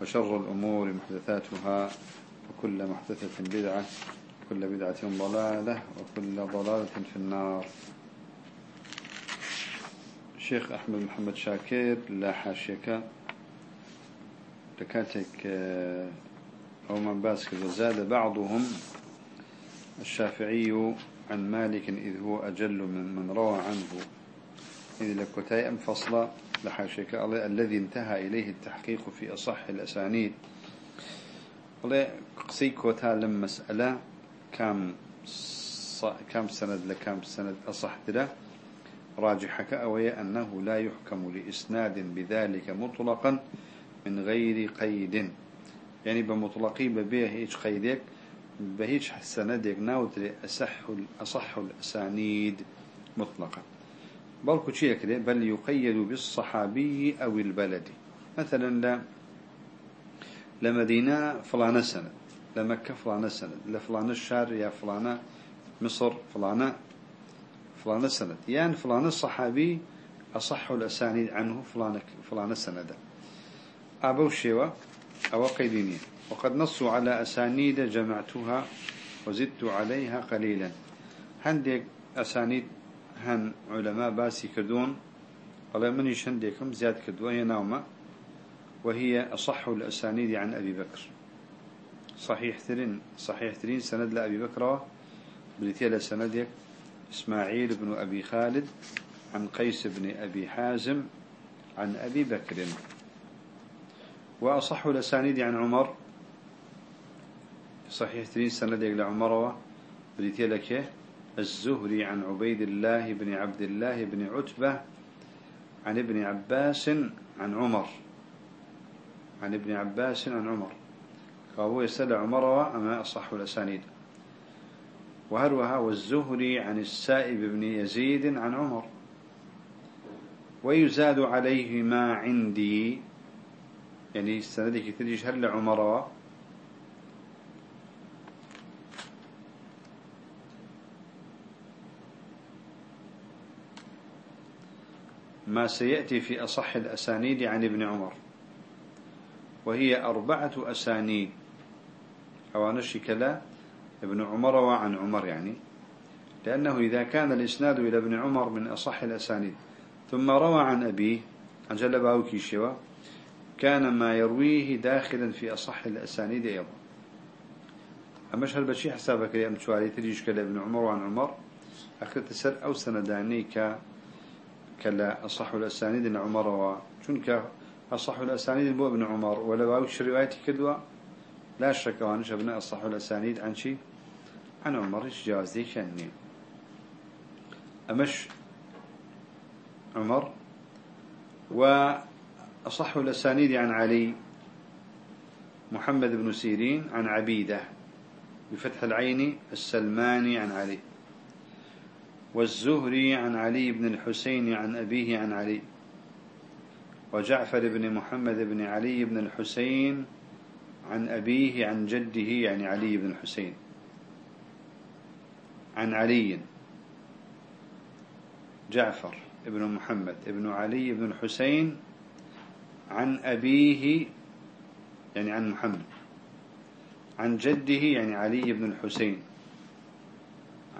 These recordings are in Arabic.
وشر الأمور محدثاتها وكل محدثة بدعة وكل بدعة ضلالة وكل ضلالة في النار. الشيخ أحمد محمد شاكر لا حاشيك لكاتك أو من باسك وزاد بعضهم الشافعي عن مالك إذ هو أجل من من روى عنه. إذ لكتاي لحاشيك الذي انتهى إليه التحقيق في أصح الأسانيد. والله قصي كوتا لما مسألة كم. كم سند لكم سند أصح له راجحك أوي أنه لا يحكم لإسناد بذلك مطلقا من غير قيد. يعني بمطلقي ببيه هيج قيدك بهيج سندك ناوتري أصح الأسانيد مطلقا. بل كتشيه كده بل يقيد بالصحابي أو البلد. مثلا لا لمدينة فلانة سنة لمكة فلانة سنة لفلانة الشهر يا فلانة مصر فلانة فلانة سنة. يعني فلانة الصحابي أصح الأسانيد عنه فلانة فلانة سنة أبو الشيوة أو قيدينية. وقد نصوا على أسانيد جمعتها وزدت عليها قليلا. هندك أسانيد هن علماء باسي كدون قال من يشندكم زياد كدون يناوما وهي أصح الأسانيد عن أبي بكر. صحيح ثرين صحيح ثرين سند لأبي بكر بلتيل سندك إسماعيل بن أبي خالد عن قيس بن أبي حازم عن أبي بكر. وأصح الأسانيد عن عمر. صحيح ثرين سندك لعمر بلتيل الزهري عن عبيد الله بن عبد الله بن عتبة عن ابن عباس عن عمر. عن ابن عباس عن عمر. فهو يسأل عمر وأما أصح الأسانيد. وهروها والزهري عن السائب بن يزيد عن عمر. ويزاد عليه ما عندي. يعني السندك تجيش هل عمر ما سيأتي في أصح الأسانيد عن ابن عمر وهي أربعة أسانيد. أو نشكلا ابن عمر وعن عمر يعني. لأنه إذا كان الإسناد إلى ابن عمر من أصح الأسانيد. ثم روى عن أبيه عن جلبه كيشوا كان ما يرويه داخلا في أصح الأسانيد أيضا. أمش هل بشي حسابك يا مشواري تريش كلا ابن عمر وعن عمر أخذت تسر أو سنداني ك كلا أصح الأسانيد عمر وشنك أصح الأسانيد بو ابن عمر ولا باوش روايتي كدوا لا شك وانش ابن أصح الأسانيد عن شي عن عمر جواز دي شني أمش عمر وأصح الأسانيد عن علي محمد بن سيرين عن عبيدة بفتح العين السلماني عن علي. والزهري عن علي بن الحسين عن أبيه عن علي وجعفر بن محمد بن علي بن الحسين عن أبيه عن جده يعني علي بن الحسين عن علي جعفر بن محمد بن علي بن الحسين عن أبيه يعني عن محمد عن جده يعني علي بن الحسين.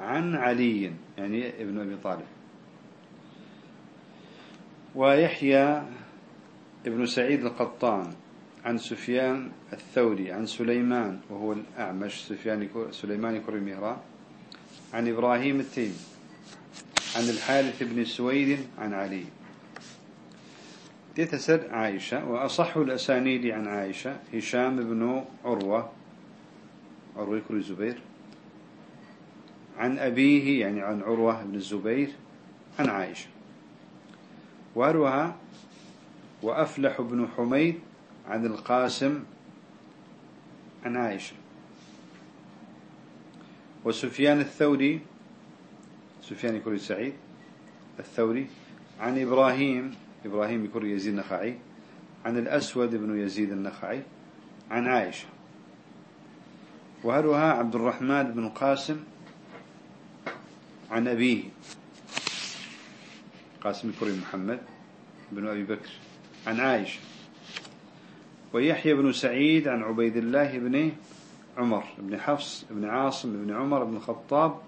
عن علي يعني ابن أبي طالب. ويحيى ابن سعيد القطان عن سفيان الثوري عن سليمان وهو الأعمش سفيان سليمان كري عن إبراهيم التيمي عن الحارث بن سويد عن علي. تتسر عائشة وأصح الأسانيد عن عائشة هشام بن عروة عروة كل الزبير عن أبيه يعني عن عروة بن الزبير عن عائشة. وأروها وأفلح بن حميد عن القاسم عن عائشة. وسفيان الثوري سفيان كري سعيد الثوري عن إبراهيم إبراهيم كري يزيد النخعي عن الأسود بن يزيد النخعي عن عائشة. وهلها عبد الرحمن بن قاسم عن أبيه قاسم كري محمد بن أبي بكر عن عائشة ويحيى بن سعيد عن عبيد الله بن عمر بن حفص بن عاصم بن عمر بن الخطاب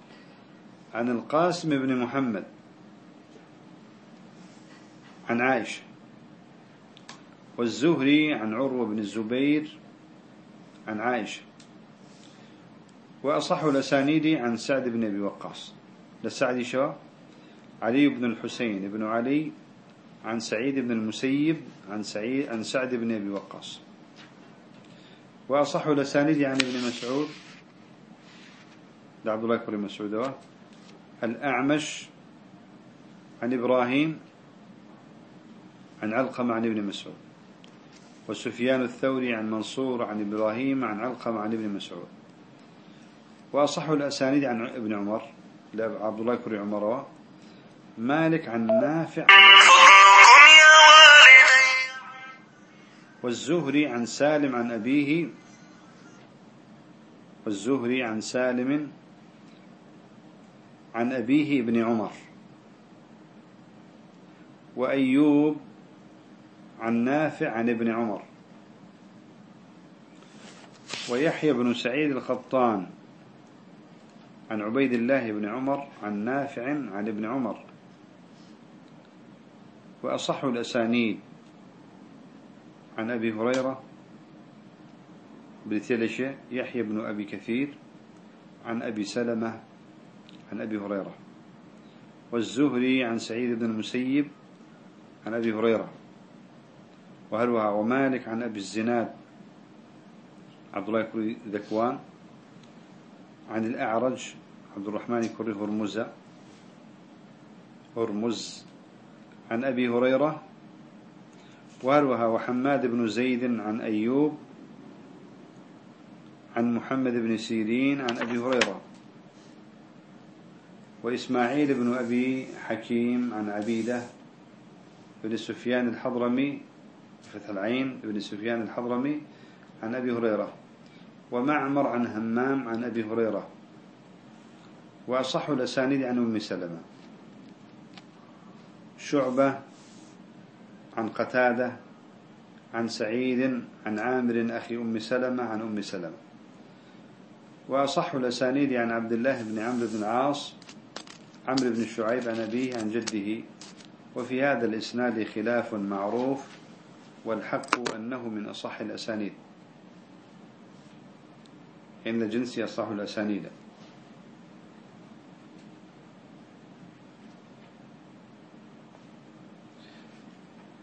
عن القاسم بن محمد عن عائشة والزهري عن عروة بن الزبير عن عائشة وأصح الأسانيد عن سعد بن أبي وقاص. لسعد شو؟ علي بن الحسين بن علي عن سعيد بن المسيب عن سعيد عن سعد بن أبي وقاص. وأصح الأسانيد عن ابن مسعود. لعبد الله بن مسعود. الأعمش عن إبراهيم عن علقمة عن ابن مسعود. وسفيان الثوري عن منصور عن إبراهيم عن علقمة عن ابن مسعود. وأصح الأسانيد عن ابن عمر. عبد الله كري عمر. مالك عن نافع. والزهري عن سالم عن أبيه. والزهري عن سالم عن أبيه ابن عمر. وأيوب عن نافع عن ابن عمر. ويحيى بن سعيد الخطان. عن عبيد الله بن عمر عن نافع عن ابن عمر. وأصح الأسانيد عن أبي هريرة بلتلشة يحيى بن أبي كثير عن أبي سلمة عن أبي هريرة. والزهري عن سعيد بن المسيب عن أبي هريرة. وهلوها ومالك عن أبي الزناد. عبد الله ذكوان. عن الأعرج عبد الرحمن كري هرمزة هرمز. عن أبي هريرة. وهلوها وحماد بن زيد عن أيوب. عن محمد بن سيرين عن أبي هريرة. وإسماعيل بن أبي حكيم عن عبيدة بن سفيان الحضرمي. فتح العين. بن سفيان الحضرمي. عن أبي هريرة. ومعمر عن همام عن أبي هريرة. وأصح الأسانيد عن أم سلمة. شعبة عن قتادة عن سعيد عن عامر أخي أم سلمة عن أم سلمة. وأصح الأسانيد عن عبد الله بن عمرو بن العاص عمرو بن شعيب عن أبيه عن جده. وفي هذا الإسناد خلاف معروف والحق أنه من أصح الأسانيد. إن جنسي أصح الأسانيد.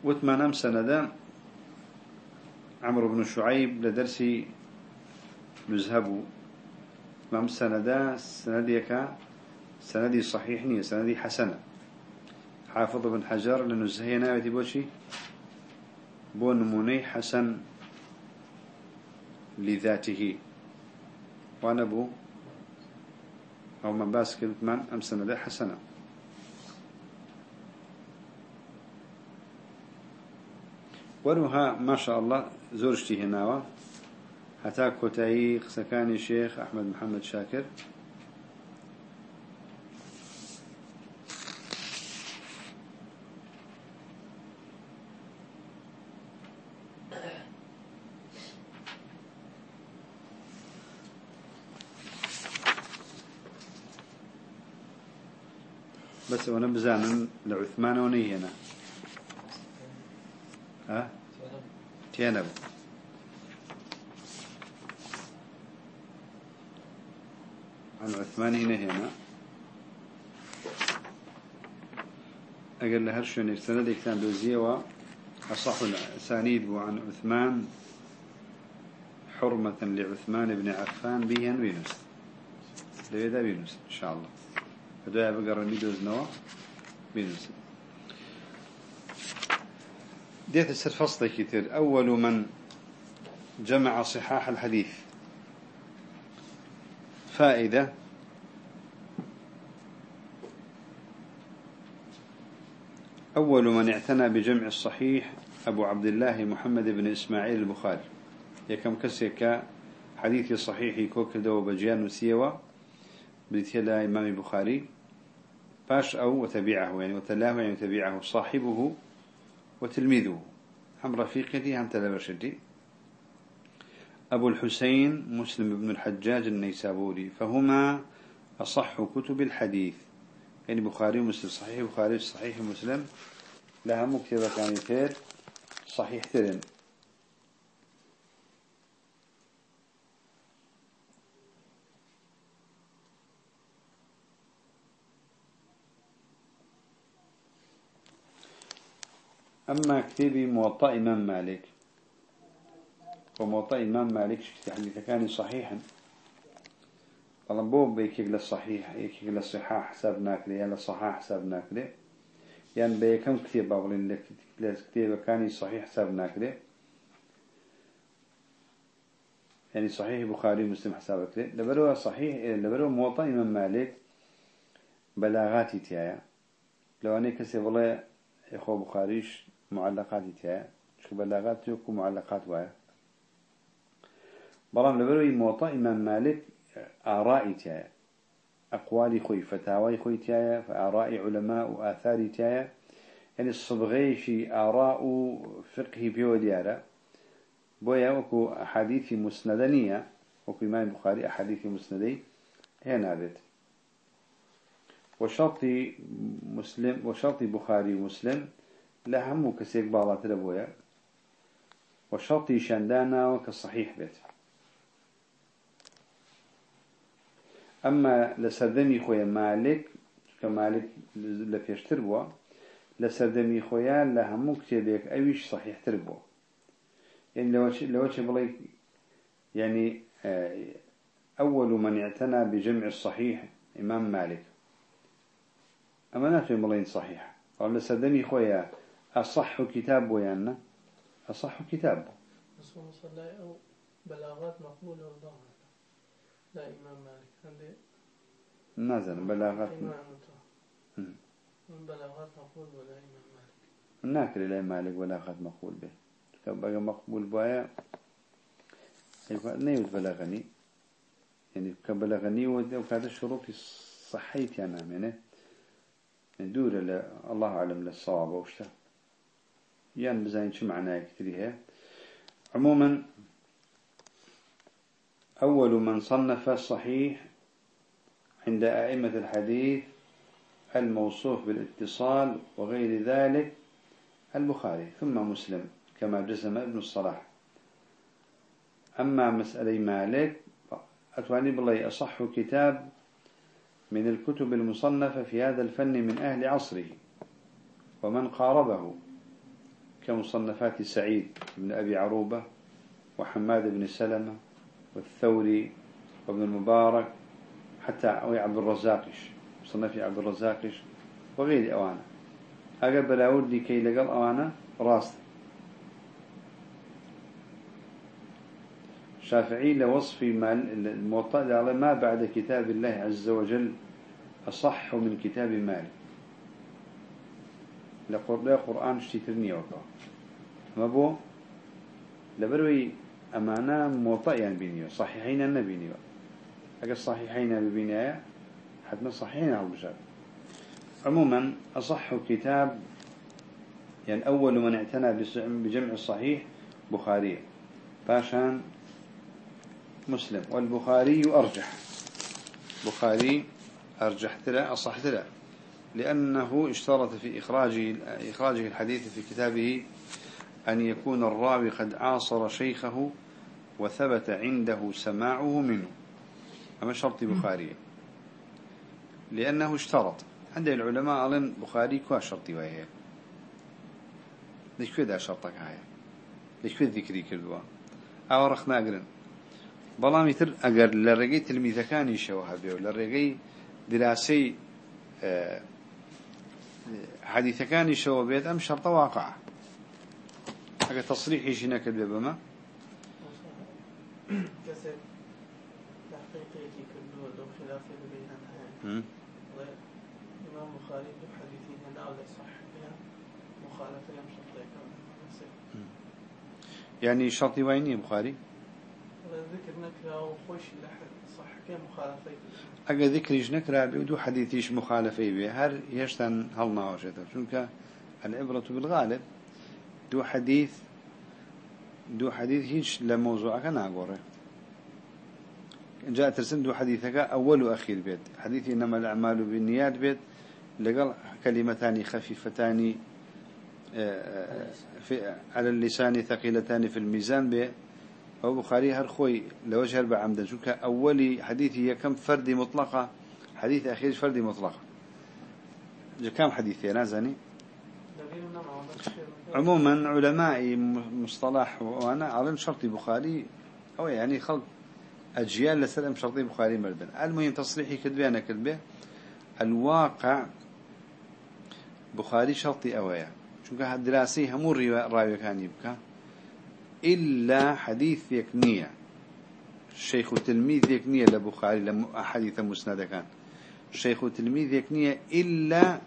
وثمان سندا عمرو بن شعيب لدرسي نذهب مام سندا سنديك سندي صحيح نية سندي حسنة. حافظ بن حجر لنزهينا بوشي. بو نموني حسن لذاته. وأنا بو أو من باس كلمة أم سنة حسنة. وەروها ماشاءله زۆر شتی هێناوە. هەتا کۆتایی قسەکانی شێخ ئەحمد محەممەد شاکر. بەس ئەوەنە بزانن لە عوثمانەوە نەیهێنا. ها؟ عن عثمان هنا هنا. أقل لها شنو السند كان دوزية وأصح الأسانيد عن عثمان حرمة لعثمان بن عفان بيهن بينوس لذا بينوس إن شاء الله. فدوها بقرا ميدوز نوا بينوس ديت السر كتير أول من جمع صحاح الحديث. فائدة. أول من اعتنى بجمع الصحيح أبو عبد الله محمد بن إسماعيل البخاري. يكم كسيك حديث صحيحي كوكدو بجيان سيوا بيتلا إمام البخاري. باش أو وتبعه يعني وتلاه يعني وتبعه صاحبه وتلميذه. هم رفيقتي هم تلبشتي أبو الحسين مسلم بن الحجاج النيسابوري. فهما أصح كتب الحديث. يعني بخاري ومسلم. صحيح بخاري صحيح مسلم. لها مكتبة كان يتير صحيح ترن أما كتابي موطأ إمام مالك. وموطأ إمام مالك شكت حديث كان صحيحا. بو بيكيك للصحيح يكيك للصحاح حساب ناكلي يعني للصحاح حساب ناكلي يعني بكم كتاب بقولين لك كتاب كان صحيح حساب ناكلي يعني صحيح بخاري مسلم حسابك لي لبروا صحيح لبروا موطأ إمام مالك بلاغاتي تيايا. لو أنا كسي والله إخوة بخاريش معلقات تيايا شو بلاغات يكون معلقات وايا بلام لبروي موطأ إمام مالك آرائي تايا أقوالي خوي فتاوي خوي تايا فآراء علماء وآثاري تايا يعني الصبغي في آراء فقه بيو ديارة بويا وكو أحاديث مسندنية وكو إمام البخاري أحاديث مسندي هي نابت وشرطي مسلم وشرطي بخاري ومسلم لە هەموو کەسێک باڵاترە بۆیە و شەڵتی شەندا ناوە کە صحیح بێت. ئەمما لە سەردەمی خۆیە مالک کە مالک لە پێشتر بووە لە سەردەمی خۆیان لە هەموو کتێبێک ئەویش صحیحتر بووە. لەوە چ بڵێ؟ ینی ئەول من اعتنى بجمع الصحيح إمام مالك ئەمە ناتوێن بڵین صحیح. ئەو لە سەدەمی خۆیە أصح كتاب ويانا؟ أصح كتاب. بس صلى أو بلاغات مقبولة والله لا إمام مالك. عندي نازل بلاغات. من بلاغات مقبول ولا إمام مالك؟ ناكل لا مالك بلاغات مقبول به. كبقى مقبول بوايا نيوت بلاغني. يعني كبلاغني وكذا شروط صحيت يعني يعني ندور الله أعلم للصواب وشتا يعني بزين شو معناه كتريها. عموما أول من صنف الصحيح عند أئمة الحديث الموصوف بالاتصال وغير ذلك البخاري ثم مسلم كما جزم ابن الصلاح. أما مسألة مالك أتواني بالله أصح كتاب من الكتب المصنفة في هذا الفن من أهل عصره ومن قاربه. كمصنفات سعيد بن أبي عروبة وحماد بن سلمة والثوري وابن المبارك حتى عبد الرزاقش صنفي عبد الرزاقش وغير أوانا أقل بلاود دي كي لقل أوانا راست شافعي لوصف الموطأ ما بعد كتاب الله عز وجل أصح من كتاب مالك. لقرآن قرآن اشتترني وقع ما بو لبروي أمانا موطئ يعني بينيو صحيحين النبينيو أجل صحيحين ببينيو حتما صحيحين على البشر عموما أصح كتاب يعني أول من اعتنى بجمع الصحيح بخاري باشان مسلم. والبخاري أرجح. بخاري أرجح تلا أصح تلا لأنه اشترط في إخراجه, إخراجه الحديث في كتابه أن يكون الراوي قد عاصر شيخه وثبت عنده سماعه منه. أما شرط بخاري. لأنه اشترط. عند العلماء أظن بخاري كوا شرطي وهي. ليش كذا شرطك هاي؟ ليش كذا ذكري كردوا؟ أو رخ ناقرن بلا مثل أجر للرجي تلميذ كان يشوها بيو. للرجي دراسي آه، حديث كان يشوه بيت أم شرط واقع. حاجة تصريحي شنا كذب بما. كسب تحقيقي كله لو خلاف بين الإمام لا صح. فيها مخالفة يم يعني شرطي ويني بخاري؟ ذكر نكرة وخوش لحد اگه ذكريش نكرا بيودو حديثيش مخالفة به هر يشتن هل ناوشته چونك العبرة بالغالب دو حديث دو حديث هيش لموضوعك ناقوره جاء ترسم دو حديثك أول وأخير بيت حديث إنما الأعمال بالنيات بيت لقال كلمتان خفيفتان آه، في على اللسان ثقيلتان في الميزان به أو بخاري هرخوي لوجه أربع عمدا شو أولي حديثي كم فردي مطلقة؟ حديث أخير فردي مطلقة. كم حديثي أنا زاني عموما علماء مصطلح وأنا على شرط بخاري أو يعني خلق أجيال لسلم شرطي بخاري مردن. المهم تصريحي كذبه أنا كذبه الواقع بخاري شرطي أويا. شو كان دراسي همور راوي كان يبكى. إلا حديث يكنية. الشيخ تلميذ يكنية لبخاري لحديث مسند كان. الشيخ تلميذ يكنية إلا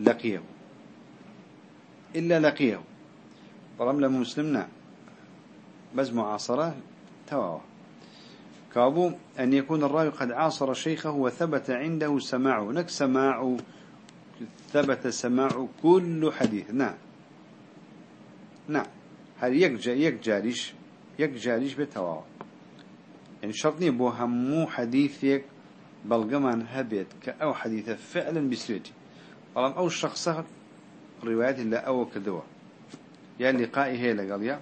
لقيه. إلا لقيه. طالما مسلمنا. بس معاصرة تواوا كابو أن يكون الراوي قد عاصر شيخه وثبت عنده سماعه نك سماع ثبت سماع كل حديث. نعم. نعم. هل يك يك جاريش يك جاريش بتواوا يعني شرطني بو همو حديثك بلغمان هبت كأو حديث فعلا بسريتي. طالما أو شخص روايات الله أو كدوا يا لقائي هي لقال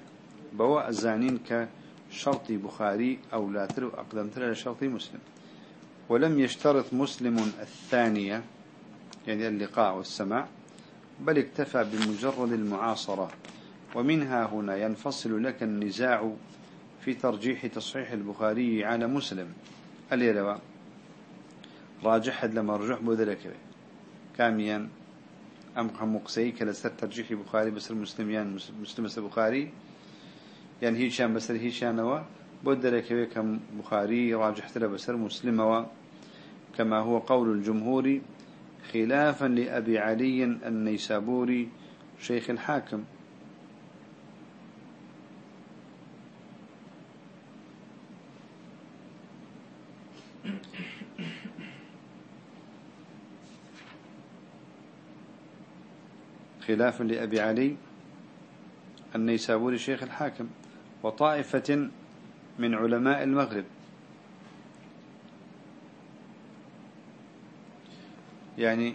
بوا الزانين كشرطي بخاري أو لا ترو أقدم ترى لشرطي مسلم. ولم يشترط مسلم الثانية يعني اللقاء والسماع بل اكتفى بمجرد المعاصرة. ومنها هنا ينفصل لك النزاع في ترجيح تصحيح البخاري على مسلم. اليروا راجح لما رجح بذلك. كاميا أم مقسي كلا ترجيح بخاري بس المسلميان مسلم بس بخاري. يعني هي شان بس هي شان و بذلك كم بخاري راجح تلا بس مسلم كما هو قول الجمهور خلافا لأبي علي النيسابوري شيخ الحاكم. خلافا لأبي علي النيسابوري شيخ الحاكم وطائفة من علماء المغرب. يعني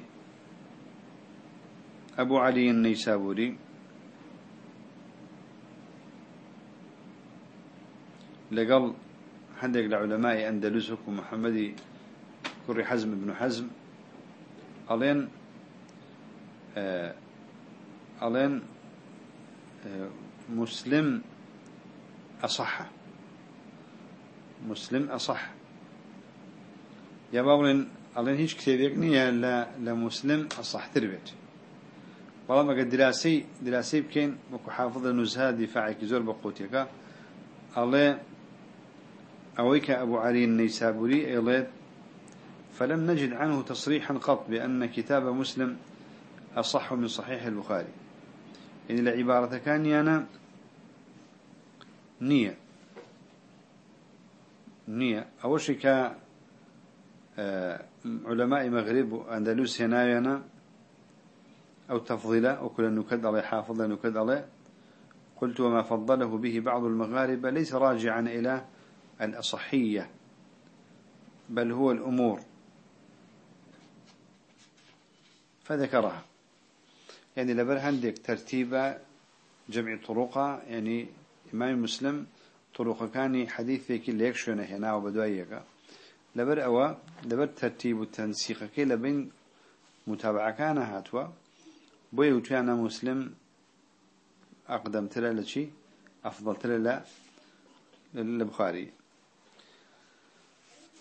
أبو علي النيسابوري لقل حدق لعلماء أندلس ومحمد كري حزم بن حزم ألين آه ألين آه مسلم أصح. مسلم أصح. يا بابلين ألين هيش كتابيك نية لمسلم أصح تربيت والله ما قد دراسي دراسي بكين وكو حافظ النزهة دفاعك زور بقوتك الله أويك أبو علي النيسابوري أيضا فلم نجد عنه تصريحا قط بأن كتاب مسلم أصح من صحيح البخاري يعني العبارة كان أنا نية. نية. أول شيء آه، علماء مغرب وأندلس هنا أو تفضيلا وكل نكد عليه حافظ نكد عليه. قلت وما فضله به بعض المغاربة ليس راجعا إلى الأصحية بل هو الأمور. فذكرها. يعني لبر عندك ترتيب جمع طرقة يعني إمام مسلم طرق كان حديث فيك اللي يكشونه هنا وبدويك. لبر أوا لبر ترتيب التنسيق كي لبين متابعة كان هاتوا. بوي وتوانا مسلم أقدم ترى لشي أفضل ترى للبخاري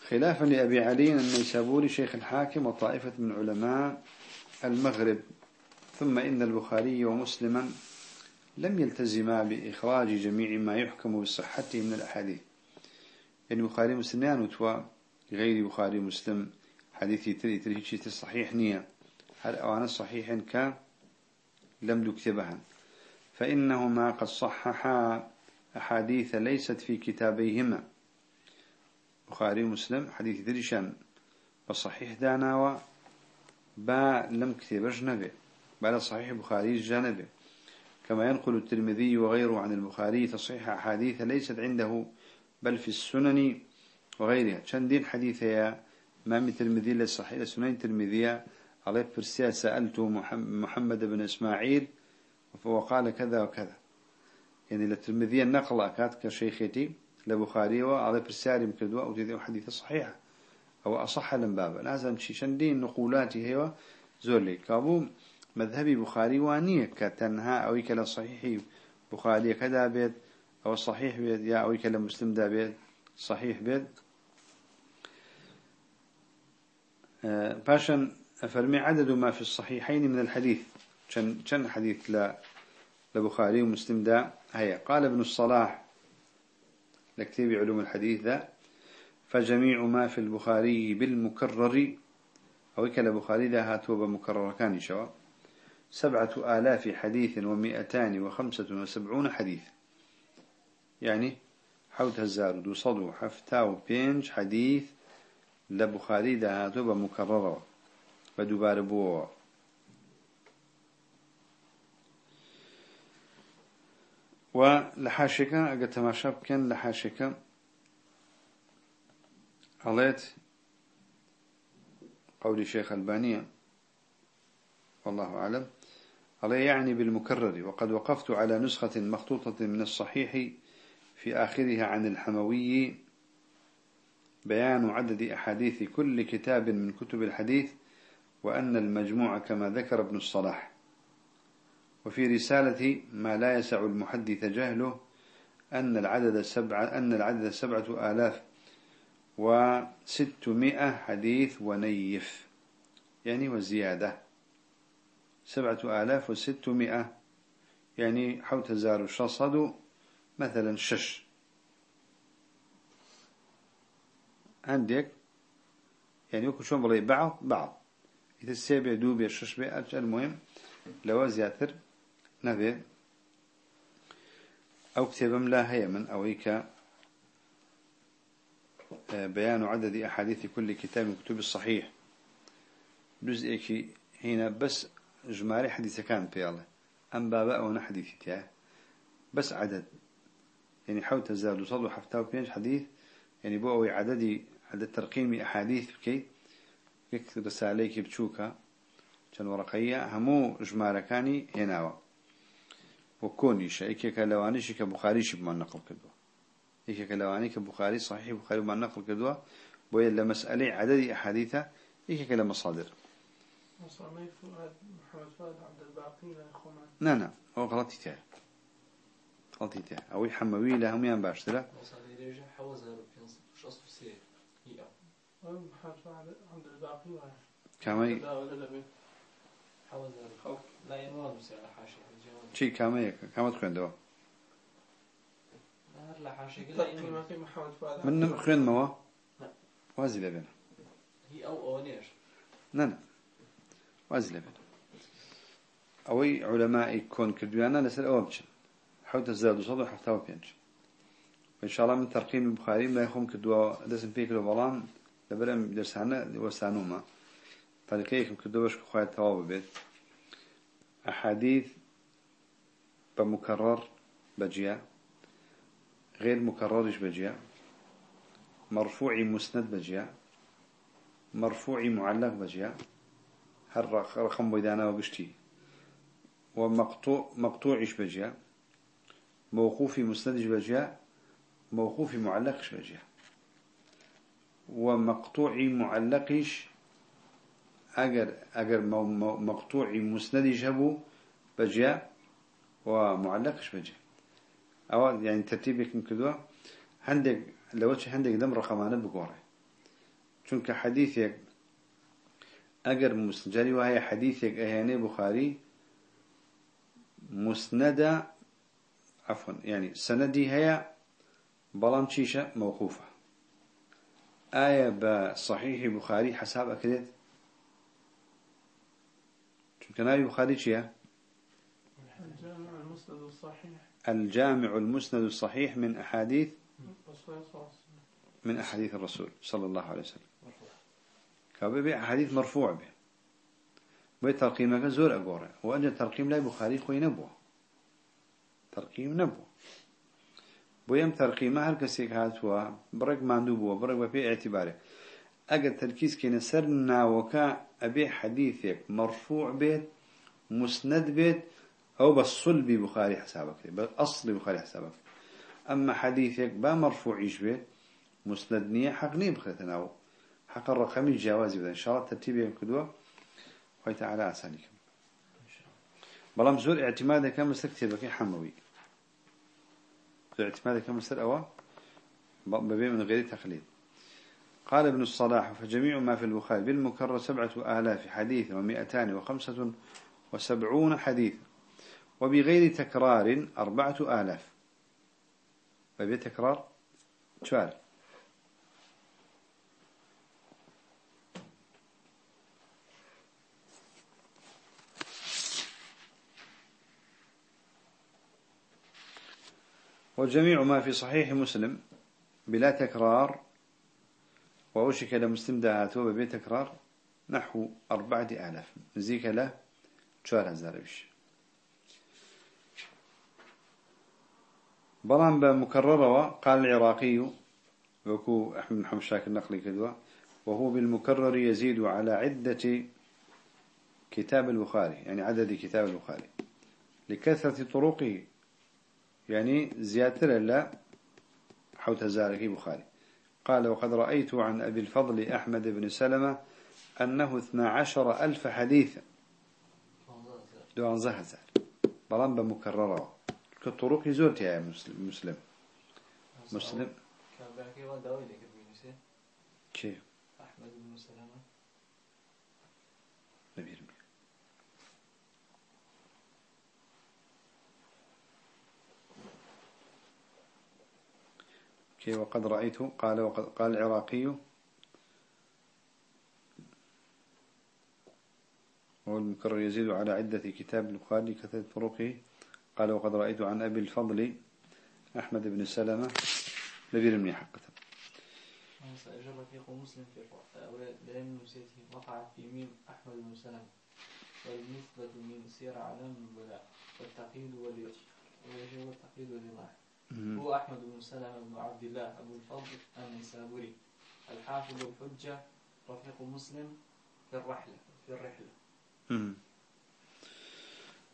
خلافا لأبي علي النيسابوري شيخ الحاكم وطائفة من علماء المغرب. ثم إن البخاري ومسلما لم يلتزما بإخراج جميع ما يحكم بصحته من الأحاديث. يعني بخاري مسلمان وتوا غير بخاري مسلم. حديثي تري تري شيء صحيح نية. هل أوانا صحيح ك لم دكتبها فإنهما قد صححا أحاديث ليست في كتابيهما. بخاري ومسلم حديث دريشان بصحيح دانا با لم كتبش نبي. بل صحيح بخاري جانبه. كما ينقل الترمذي وغيره عن البخاري تصحيح أحاديث ليست عنده بل في السنن وغيرها. شندين حديثها ما من ترمذي للصحيح السنن الترمذية عليه فرسيا سألت محمد بن إسماعيل وقال كذا وكذا. يعني للترمذية النقل أكاد كشيختي لبخاري وعلى برسالي مكدوا أو تذي حديث صحيح أو أصح لم بابا لازم شندين نقولاتي هو زولي كابو مذهبي بخاري وانية كتنها أو يكلا صحيح بخاري كذا بيت أو صحيح بيت يا أو يكلا مسلم دا بيت صحيح بيت باشا أفرمي عدد ما في الصحيحين من الحديث كان حديث لا لبخاري ومسلم دا هيا قال ابن الصلاح لكتاب علوم الحديث ذا فجميع ما في البخاري بالمكرر أو كلا بخاري ذا هاتوا بمكرر كان شوا سبعة آلاف حديث ومئتان وخمسة وسبعون حديث. يعني حوت هزار دو صدو حفتاو بينج حديث لبخاري ذا هاتوا بمكرر بدوبار بوه ولحاشكا أجا تماشى كان لحاشكا عليت قول الشيخ البانية والله أعلم. علي يعني بالمكرر وقد وقفت على نسخة مخطوطة من الصحيح في آخرها عن الحموي. بيان عدد أحاديث كل كتاب من كتب الحديث وأن المجموع كما ذكر ابن الصلاح. وفي رسالة ما لا يسع المحدث جهله أن العدد سبعة أن العدد سبعة آلاف وستمائة حديث ونيف يعني وزيادة. سبعة آلاف وستمائة يعني حوت هزار شصد مثلا شش. عندك؟ يعني وكل شون بلي بعض بعض. إذا السابع دوبي شش بيئة المهم لو زياتر نبي. أو كتابم لا هي من أويك. آه، بيان عدد أحاديث كل كتاب كتب الصحيح. جزء هنا بس جماري حديث كان في الله. أم بابا أو حديث تياه بس عدد. يعني حاول تزال وصل حفتاو بينج حديث. يعني أوي عددي عدد ترقيم أحاديث بكي. يكتب رساليك بتشوكا كان ورقية. همو جماركاني هناوا وكونيش إيكيك لوانيش كبخاريش بما نقل كدوا إيكيك لواني كبخاري صحيح بخاري بما نقل كدوا بويا لمسألة عدد أحاديثة. إيكيك لمصادر. مصامي فؤاد محمد فؤاد عبد الباقي يخومان لا لا هو غلطي تاعي. غلطي تاعي. أو حموي لهم يان باشترا مصادر يرجع حوزة في شخص في سير؟ محمد فؤاد عبد الباقي كامي لا ولا لا حوزة لا ينوان مسير حاشي چی کامه کامت خوێندەوە من خوێنمەوە وازی لەبێن نه نه وازی لەبێن ئەوەی علەمای کۆن کردویانە لەسەر ئەوە بچن حوتە زە دو سەد و هەفتاوە پێنج إنشاء الله من ترقيم البخاري لا يخون كدوا دسم فيك لبلان لبرم درسانا وسانوما طريقيكم كدوا باش كخوات تواب بيت أحاديث بمكرر بجيا غير مكررش بجيا مرفوع مسند بجيا مرفوع معلق بجيا هر رقم بيدانا وقشتي ومقطوع مقطوعش بجيا موقوف مسندش بجيا موقوف معلقش بجيا ومقطوع معلقش أجر أجر مقطوع مسندش هبو بجيا ومعلقش بجي أو يعني ترتيبك كذا عندك لو عندك دم رقمانة بقوره چونك حديثك أجر مسجري وهي حديثك أهاني بخاري مسندة عفوا يعني سندي هي بلام شيشة موقوفة. آية بصحيح بخاري حساب أكدت چونك ناوي بخاري شيا المسند الصحيح الجامع المسند الصحيح من أحاديث من أحاديث الرسول. صلى الله عليه وسلم. كابي أحاديث مرفوع به بي ترقيمك زور أقوره وأجل ترقيم لا بخاري خوي نبوه. ترقيم نبوه. بويم ترقيمه هر كسيك هاتوا برق ماندوبوه برق بفي اعتباره. أجل تركيز كنا سرنا وكا أبي حديثك مرفوع بيت مسند بيت أو بالصلب بخاري حسابك بالأصل بخاري حسابك أما حديثك با مرفوع بيت مسند نية حق نية بختناو حق الرقمي الجوازي بدأ إن شاء الله ترتيبه كدوة خويت على أسانيكم. بلام زور اعتمادك كم مستكتبك حموي. اعتمادك مستر أوا ببيع من غير تقليد قال ابن الصلاح فجميع ما في البخاري بالمكرر سبعة آلاف حديث ومئتان وخمسة وسبعون حديث وبغير تكرار أربعة آلاف. ببيع تكرار؟ شوال. وجميع ما في صحيح مسلم بلا تكرار وأوشك لمسلم دهاته ببي تكرار نحو أربعة آلاف. نزيك له شوار هزار بش بلان بمكررة قال العراقي وكو أحمد محمد شاكر نقلي كدوة وهو بالمكرر يزيد على عدة كتاب البخاري يعني عدد كتاب البخاري. لكثرة طرقه يعني زيادة لا حوت زاركي بخاري. قال وقد رأيت عن أبي الفضل أحمد بن سلمة أنه 12 ألف حديثا. دو عن زهزار بلان بمكررة. كالطرق زورت يا مسلم مسلم. مسلم. كيف أحمد بن سلامة نبيل كي وقد رأيت قال وقد قال العراقي. وهو المكرر يزيد على عدة كتاب البخاري كثرة طرقه. قال وقد رأيت عن أبي الفضل أحمد بن سلمة نبيل من حقته سأجر رفيق مسلم في أولاد لأن نسيته وقع في ميم أحمد بن سلمة. والمثبت من سير علام البلاء والتقييد والتقييد والإيضاح هو أحمد بن سلمة بن عبد الله أبو الفضل النسابوري الحافظ الحجة رفيق مسلم في الرحلة في الرحلة. مم.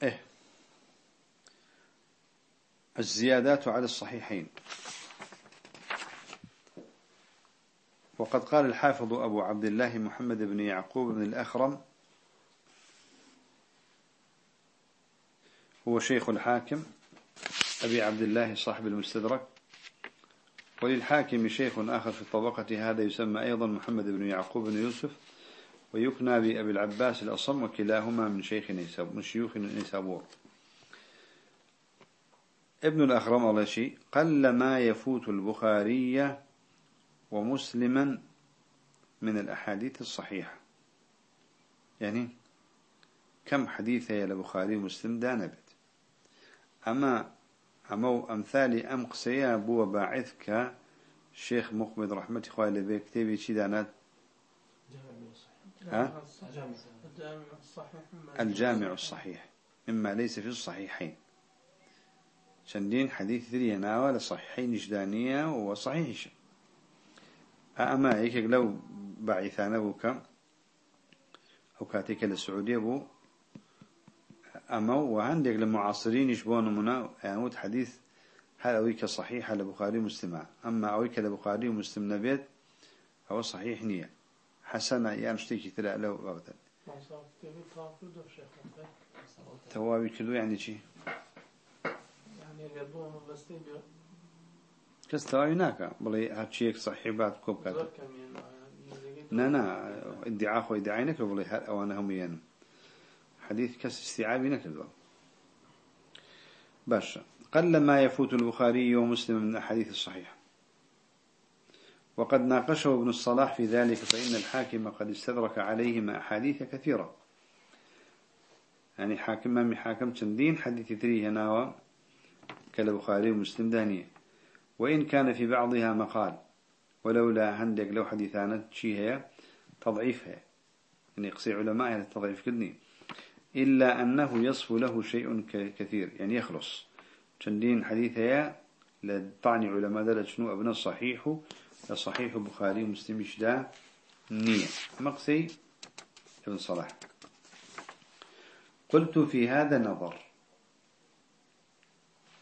إيه. الزيادات على الصحيحين. وقد قال الحافظ أبو عبد الله محمد بن يعقوب بن الأخرم هو شيخ الحاكم أبي عبد الله صاحب المستدرك. وللحاكم شيخ آخر في الطبقة هذا يسمى أيضا محمد بن يعقوب بن يوسف ويكنى بأبي العباس الأصم وكلاهما من شيخ من شيوخ نيسابور. ابن الأخرم الله شيء قل ما يفوت البخاري ومسلما من الأحاديث الصحيحة. يعني كم حديث يا البخاري ومسلم دانبت أما أما أمثالي أم قسيا بو باعث كشيخ مقبض رحمة إخوائي لبي كتابي شي دانات؟ ها؟ الجامع الصحيح مما ليس في الصحيحين. شندين حديث ذري ناوى لصحيحين جدانية وصحيح أما هيك لو بعثان بوك أو كاتيك للسعودية بو أما وعندك للمعاصرين يشبون منا يعني حديث هل أويك صحيح لبخاري مسلمة أما أويك لبخاري مسلم نبيت هو صحيح نية. حسنا يعني اشتكي تلا لو أبدا. توابي كلو يعني شي؟ يعني يبون بس تبي هناك. بلي هاتشيك صحيح بعد كوب كاتب. نا نا ادعاء خو ادعاء نكر بلي هل أوانا هم ين حديث كس استيعابي نكر باشا قل ما يفوت البخاري ومسلم من الأحاديث الصحيحة وقد ناقشه ابن الصلاح في ذلك فإن الحاكم قد استدرك عليهما أحاديث كثيرة. يعني حاكم ما حاكم تندين حديث تري هنا كالبخاري ومسلم دانية. وإن كان في بعضها مقال ولولا عندك لو حديثانة شي هي تضعيفها. يعني يقصي علماء التضعيف كدني. إلا أنه يصف له شيء كثير يعني يخلص. تندين حديثها لطعن علماء ذلك شنو؟ ابن الصحيح الصحيح بخاري ومسلم إشداء نية. مقصي ابن صلاح. قلت في هذا نظر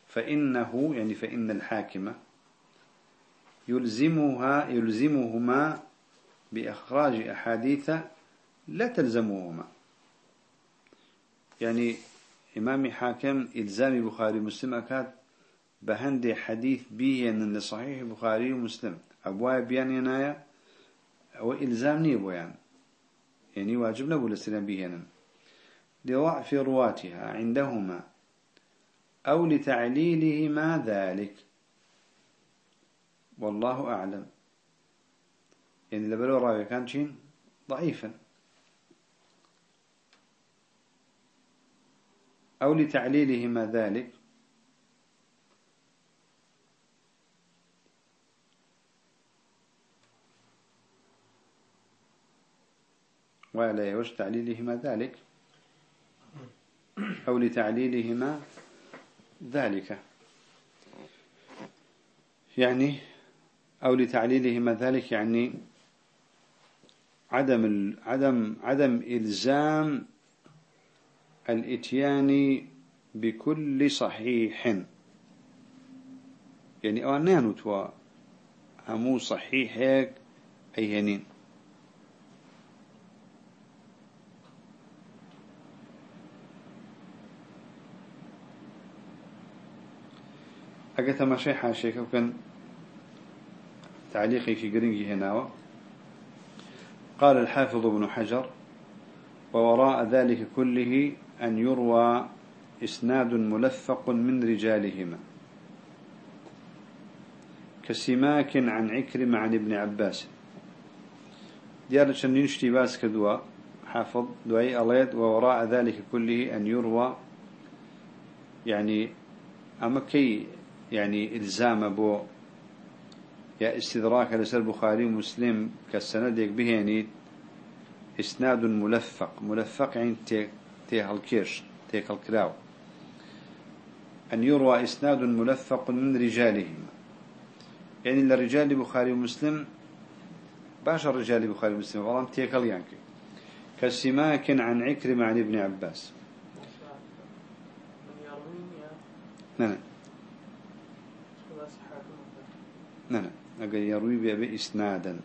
فإنه يعني فإن الحاكم يلزمها يلزمهما بإخراج أحاديث لا تلزمهما. يعني إمام حاكم إلزام بخاري مسلم أكاد بهندي حديث بيان لصحيح بخاري ومسلم. أبواب بيان ينايا أو إلزام نيبو يعني. يعني واجب نبو لسلام بيانا لضعف رواتها عندهما أو لتعليلهما ذلك. والله أعلم. يعني لبلو راوي كان شين؟ ضعيفا. أو لتعليلهما ذلك. ولا يوش تعليلهما ذلك. أو لتعليلهما ذلك. يعني أو لتعليلهما ذلك يعني عدم عدم عدم إلزام الاتيان بكل صحيح. يعني أوانان توا همو صحيح هيك أيهنين. أجا تماشي حاشيك وكان تعليقي في قرنجي هنا قال الحافظ ابن حجر ووراء ذلك كله أن يروى إسناد ملفق من رجالهما. كسماك عن عكرم عن ابن عباس. ديار شنين اشتباس كدوا. حافظ. دعي أليد ووراء ذلك كله أن يروى. يعني أما كي يعني إلزام بو. يا استدراك لسر بخاري ومسلم كالسندك بهيني إسناد ملفق. ملفق يعني تيه الكيش تيه الكراو أن يروى إسناد ملفق من رجالهم. يعني للرجال بخاري ومسلم باش الرجال بخاري ومسلم والله تيكل يعني كالسماك عن عكرم عن ابن عباس. نعم نعم أقل يروي بإسنادا.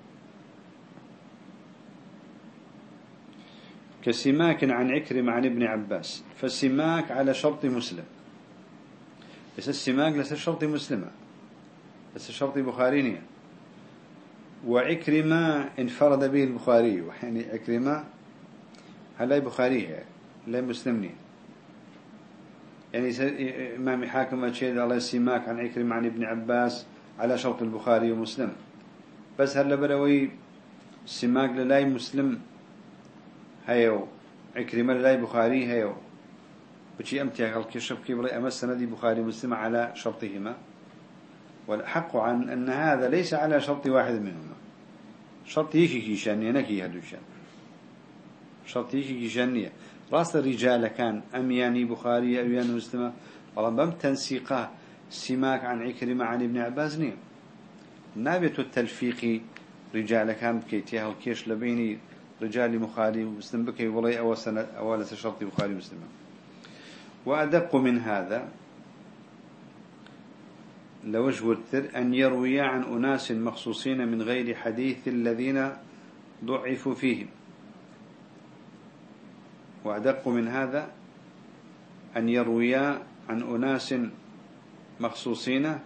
كسماك عن عكرم عن ابن عباس فالسماك على شرط مسلم. بس السماك ليس شرط مسلمة. بس شرط بخارينية. وعكرمة انفرد به البخاري. يعني عكرمة هلا بخاري لا مسلمني. يعني إمام حاكم أشهد على السماك عن عكرمة عن ابن عباس على شرط البخاري ومسلم. بس هلا بروي سماك للاي مسلم. هيو عكرمة للاي بخاري هيو بشي أمتي قال كشف كبري أما السند بخاري مسلم على شرطهما. والحق عن أن هذا ليس على شرط واحد منهما. شرط يكي كيشانية نكي هدوشان شرط يكي كيشانية راس الرجال كان أم يعني بخاري أو يعني مسلمة. والله بم تنسيقه سماك عن عكرمة عن ابن عباس نيم نابت التلفيق رجال كان بكيتها الكيش لبيني رجال بخاري ومسلم بكي ولي أول سنة أول شرط بخاري مسلم. وأدق من هذا لوجه التر أن يروي عن أناس مخصوصين من غير حديث الذين ضعفوا فيهم. وأدق من هذا أن يروي عن أناس مخصوصين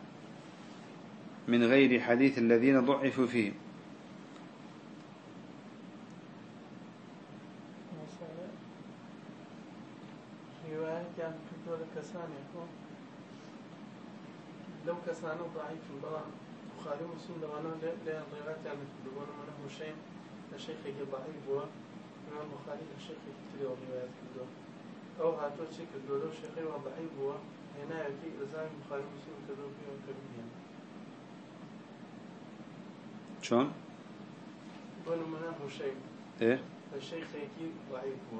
من غير حديث الذين ضعفوا فيهم كان كنتو كساني لو كسانه ضعيف بلا بخاري ومسلم لو أنا لا ضيغات يعني تقولون منه شيء الشيخ ضعيف هو الإمام البخاري الشيخ كتير روايات كده أو هاتو شكل دولو شيخي وضعيف هو هنا يأتي إلزام بخاري مسلم تدور فيه وكرمه شون بون منام هو شيء. إيه؟ الشيخ يكي ضعيف هو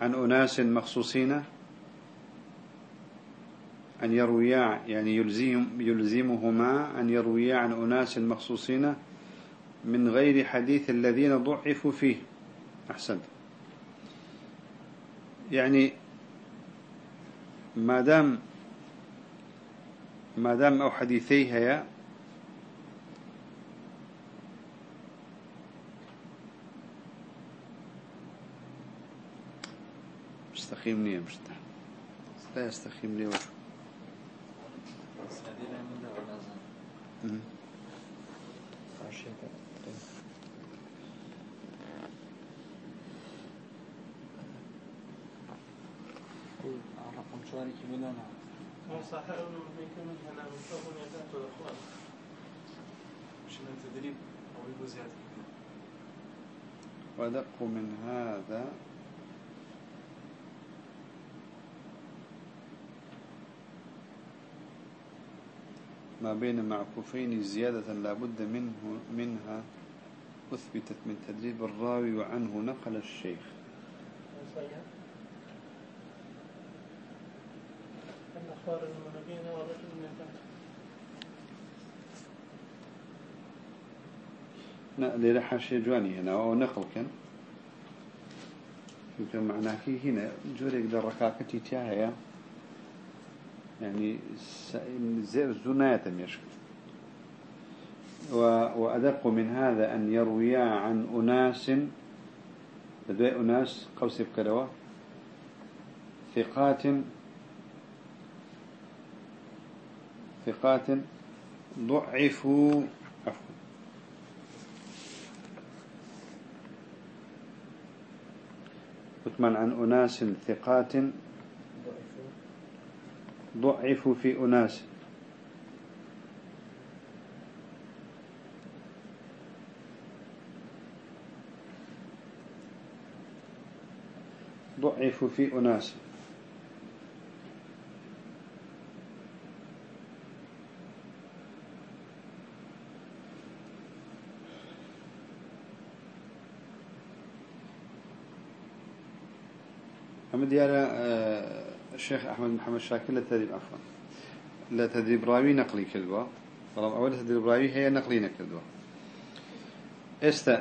عن أناس مخصوصين أن يرويا يعني يلزم يلزمهما أن يرويا عن أناس مخصوصين من غير حديث الذين ضعفوا فيه. أحسنت يعني ما دام ما دام أو حديثي هيا مستقيم نية مستقيم لا يستقيم لي وجه رقم شواري كبيرنا صحيح أنه بيكون هنا من فضل يدات الأخوان مش من تدريب أو يبقى زيادة ودق من هذا ما بين معكوفين زيادة لا بد منه منها أثبتت من تدريب الراوي وعنه نقل الشيخ. لا حاشية جواني هنا أو نقل كان. يمكن معناه هنا جوريك در ركاكتي تياهي يعني زير زناية يشك وأدق من هذا أن يرويا عن أناس لدي أناس قوس بكروا ثقات ثقات ضعفوا عفوا. عن أناس ثقات ضعفوا في أناس. ضعفوا في أناس. أما ديارة الشيخ أحمد محمد شاكر لتدريب عفوا لتدريب راوي نقلي كذبة طالما أول تدريب راوي هي نقلي كذبة است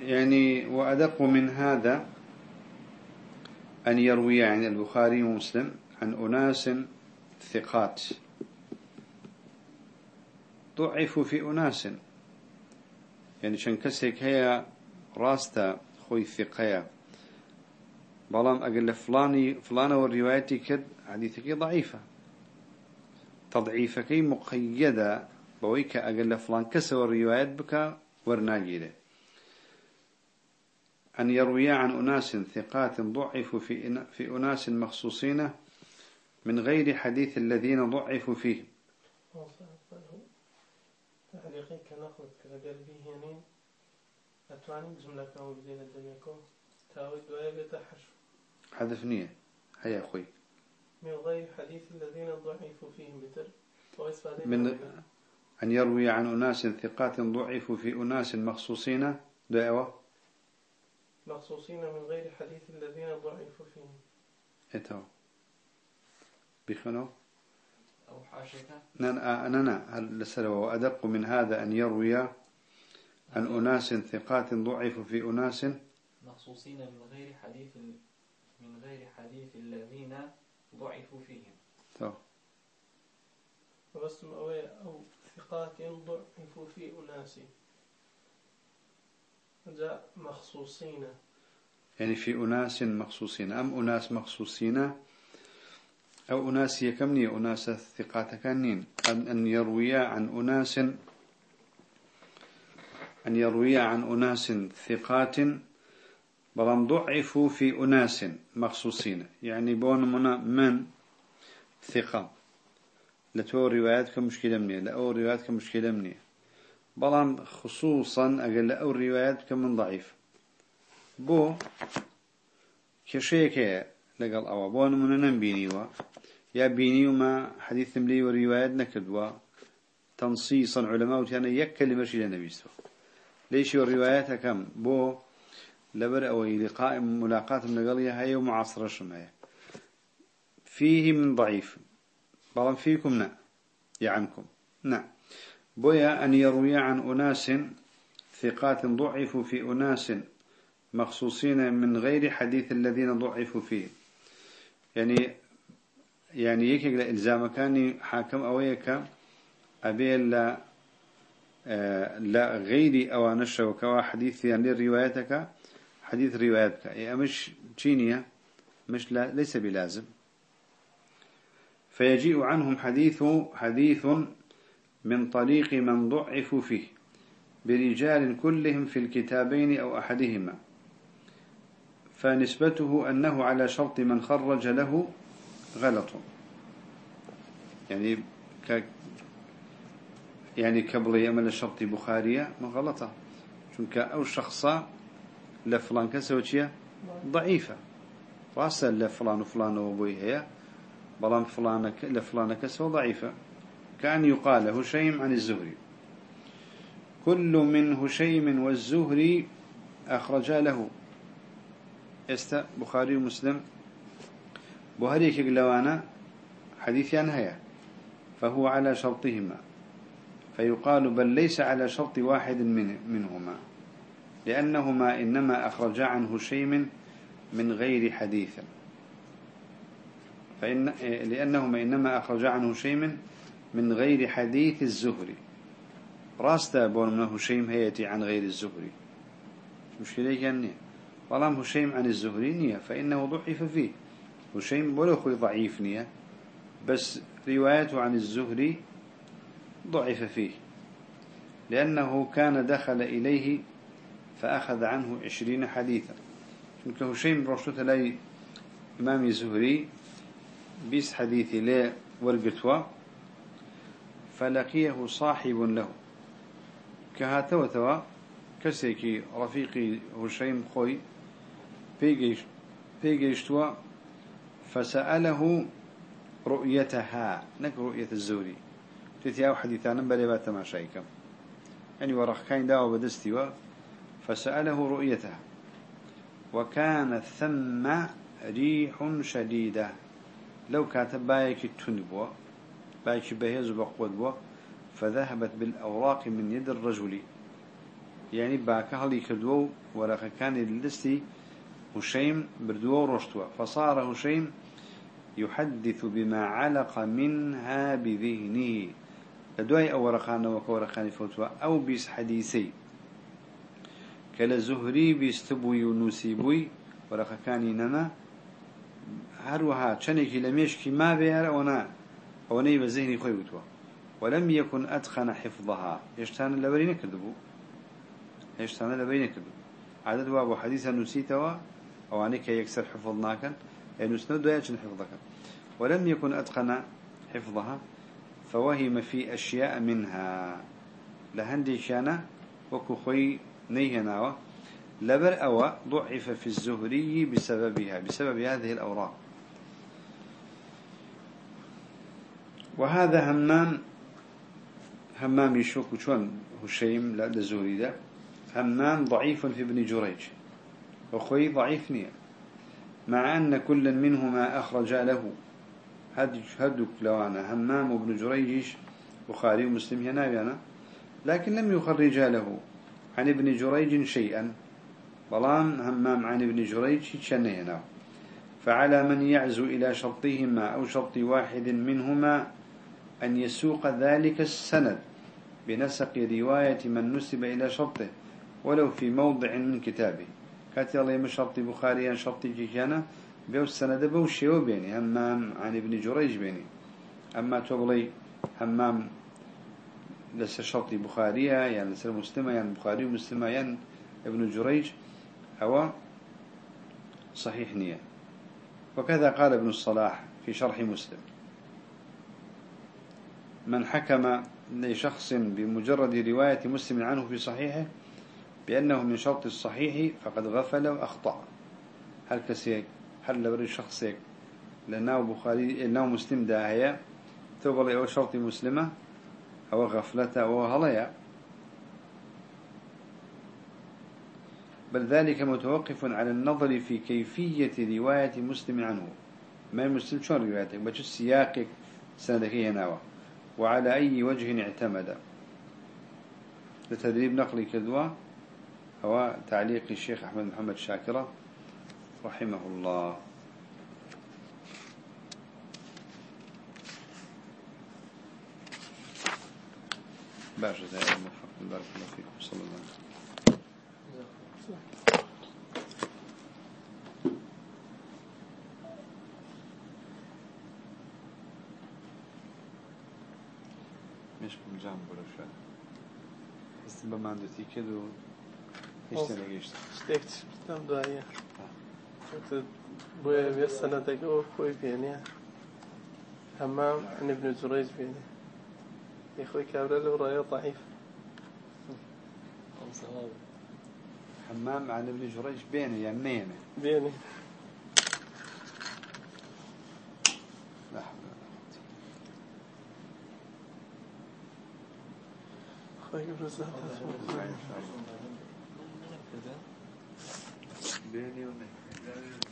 يعني وأدق من هذا أن يروي عن البخاري ومسلم عن أناس ثقات. ضعفوا في أناس. يعني شنكسك هي راستا خوي ثقية بلام أقول فلاني فلانة والرواية كد حديثك ضعيفة تضعيفك مقيدة بويك أقول فلان كسر الروايات بك ورناجيله أن يروي عن أناس ثقات ضعفوا في في أناس مخصوصين من غير حديث الذين ضعفوا فيه. كناخذ كقلبي هنا أتواني بدينا دنياكم تاوي دوايا بتحشو حذف نية. هيا أخوي. من غير حديث الذين ضعفوا فيهم بتر من أن يروي عن أناس ثقات ضعفوا في أناس مخصوصين. دعوة مخصوصين من غير حديث الذين ضعفوا فيهم. إتو. بخنو؟ أو حاشك أنا أنا. هل لسلوى. وأدق من هذا أن يروي عن أناس ثقات ضعفوا في أناس مخصوصين من غير حديث من غير حديث الذين ضعفوا فيهم. وبس أو أو ثقات ضعفوا في أناس. جاء مخصوصين. يعني في أناس مخصوصين. أم أناس مخصوصين؟ أو أناس يكمني أناس الثقات كانين أن يرويا عن أناس أن يرويا عن أناس ثقات بلان ضعفوا في أناس مخصوصين. يعني بون منا من ثقة. لتو رواياتك مشكلة مني لأو رواياتك مشكلة مني بلان خصوصا أقل لأو رواياتك من ضعيف. بو كشيك لقل أو بون منا نبينيوا يا بيني وما حديث ملي وروايات نكدوا. تنصيصا علماء وتانا يك كلمة شيء النبي ليش الروايات كم؟ بو لبر أو لقاء ملاقات من قليها هي ومعاصرة شماية فيه من ضعيف. بلان فيكم نا. يعنكم. نعم بويا أن يروي عن أناس ثقات ضعفوا في أناس مخصوصين من غير حديث الذين ضعفوا فيه. يعني يعني يكيك لإلزام كان حاكم أويك أبي لا آه لا غيري أو نشر وكوا حديث يعني روايتك حديث روايتك يعني مش تشينية مش لا ليس بلازم. فيجيء عنهم حديث حديث من طريق من ضعف فيه برجال كلهم في الكتابين أو أحدهما. فنسبته أنه على شرط من خرج له غلط. يعني ك يعني قبل يعمل الشرط بخارية ما غلطة. چونك أو شخصا لفلان كسوتشيا ضعيفة. راسا لفلان وفلان وبوي هي بلان فلان لفلان كسو ضعيفة. كأن يقال هشيم عن الزهري. كل من هشيم والزهري أخرجا له. است بخاري ومسلم. بهاري كجلوانا حديثيان هيا فهو على شرطهما. فيقال بل ليس على شرط واحد من منهما. لأنهما إنما أخرجا عن هشيم من غير حديث. فإن لأنهما إنما أخرجا عن هشيم من غير حديث الزهري. راستا بون من هشيم هيتي عن غير الزهري. مشكلة يعني ظلام هشيم عن الزهري نية فإنه ضعف فيه. هشيم ولو ضعيف نية بس روايته عن الزهري ضعف فيه. لأنه كان دخل إليه فأخذ عنه عشرين حديثا. شنك هشيم رشوت لي إمام الزهري بيس حديثي لا ورقتوا فلقيه صاحب له. كهاتوا توا كسيكي رفيقي هشيم خوي بيجيش بيجيشتوا فسأله رؤيتها. نك رؤية الزوري تتياو حديثانا بلي بات ما شايكم. يعني ورخ كاين داو بدستي فسأله رؤيتها وكان ثم ريح شديدة. لو كاتب بايك تنبوا بايك بهيز بقود فذهبت بالأوراق من يد الرجل. يعني باك هلي كدو ورخ كان اللستي هشيم بردو رشتوا فصار هشيم يحدث بما علق منها بذهنه. لدواي أو ورقان وكورقان فوتوا أو بيس حديثي. كلا زهري بيستبوي ونسيبوي ورقكاني نما هروها تشنكي لميشكي ما بيار أونا أوني بذهني خوي بتوا ولم يكن أتخن حفظها يشتان لبرين كذبو يشتان لبرين كذبو عدد وابو حديثا نسيتوا أو عنك يكسر حفظناك يعني نسند ويأتشن حفظك ولم يكن أتقن حفظها فوهم في أشياء منها. لهندي كان وكخوي نيهناوة لبر أو ضعف في الزهري بسببها بسبب هذه الأوراق. وهذا همام همام يشوك شون هشيم للزهري ده همام ضعيف في ابن جريج. وخوي ضعيف نية. مع أن كل منهما أخرج له. هدك لوانا. همام وابن جريج بخاري ومسلم هنا. لكن لم يخرج له. عن ابن جريج شيئا. بلان همام عن ابن جريج هنا فعلى من يعزو إلى شرطهما أو شرط واحد منهما أن يسوق ذلك السند بنسق رواية من نسب إلى شرطه ولو في موضع من كتابه. كاتي الله يم شرطي بخاري شرطي جيجانا بيو السند بو شيو بيني همام عن ابن جريج بيني. أما تبلي همام لسه شرطي بخارية يعني لسه مسلمة يعني بخاري ومسلمة يعني ابن جريج هو صحيح نية وكذا قال ابن الصلاح في شرح مسلم. من حكم لشخص بمجرد رواية مسلم عنه في صحيحه بأنه من شرط الصحيح فقد غفل وأخطأ هل كسيك هل لبري شخصيك لأنه بخاري لأنه مسلم داهية ثوب أو شرط مسلمة أو غفلة أو هليا بل ذلك متوقف على النظر في كيفية رواية مسلم عنه. ما المسلم شون روايتك بس سياقك سندك هنا وعلى أي وجه اعتمد؟ لتدريب نقلي كدوة هو تعليق الشيخ أحمد محمد شاكرة رحمه الله. بله، باشد بارك الله فيكم صلى الله عليه وسلم مشکم جمع برشد هستی به من دوتی که دو هیچ نمیگشت شتک چیفتم دایی باید یه سنده که او خوی بینی. همم ابن جریج بینی. يا إخوي كابريل رأيه ضعيف. حمام عن ابن جريج بينه يمينه نيمة بينه خير الرزاق بيني يعني ونيمة